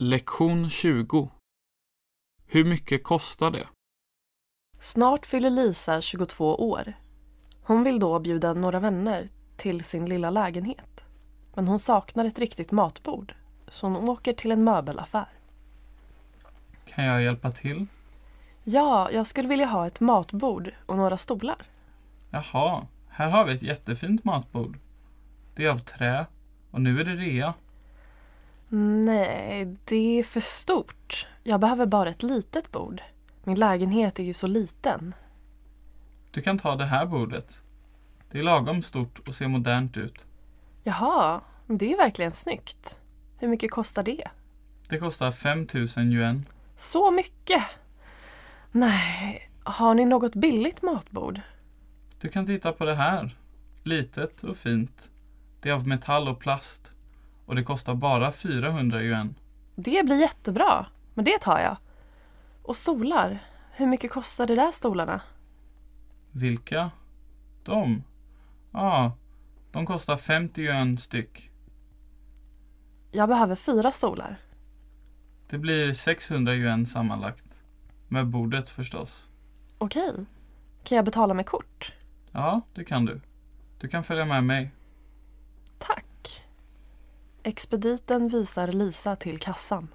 Lektion 20 Hur mycket kostar det? Snart fyller Lisa 22 år. Hon vill då bjuda några vänner till sin lilla lägenhet. Men hon saknar ett riktigt matbord, så hon åker till en möbelaffär. Kan jag hjälpa till? Ja, jag skulle vilja ha ett matbord och några stolar. Jaha, här har vi ett jättefint matbord. Det är av trä och nu är det rea. Nej, det är för stort. Jag behöver bara ett litet bord. Min lägenhet är ju så liten. Du kan ta det här bordet. Det är lagom stort och ser modernt ut. Jaha, det är verkligen snyggt. Hur mycket kostar det? Det kostar 5000 yuan. Så mycket? Nej, har ni något billigt matbord? Du kan titta på det här. Litet och fint. Det är av metall och plast. Och det kostar bara 400 yuan. Det blir jättebra, men det tar jag. Och stolar, hur mycket kostar de där stolarna? Vilka? De? Ja, de kostar 50 yuan styck. Jag behöver fyra stolar. Det blir 600 yuan sammanlagt. Med bordet förstås. Okej. Kan jag betala med kort? Ja, det kan du. Du kan följa med mig. Expediten visar Lisa till kassan.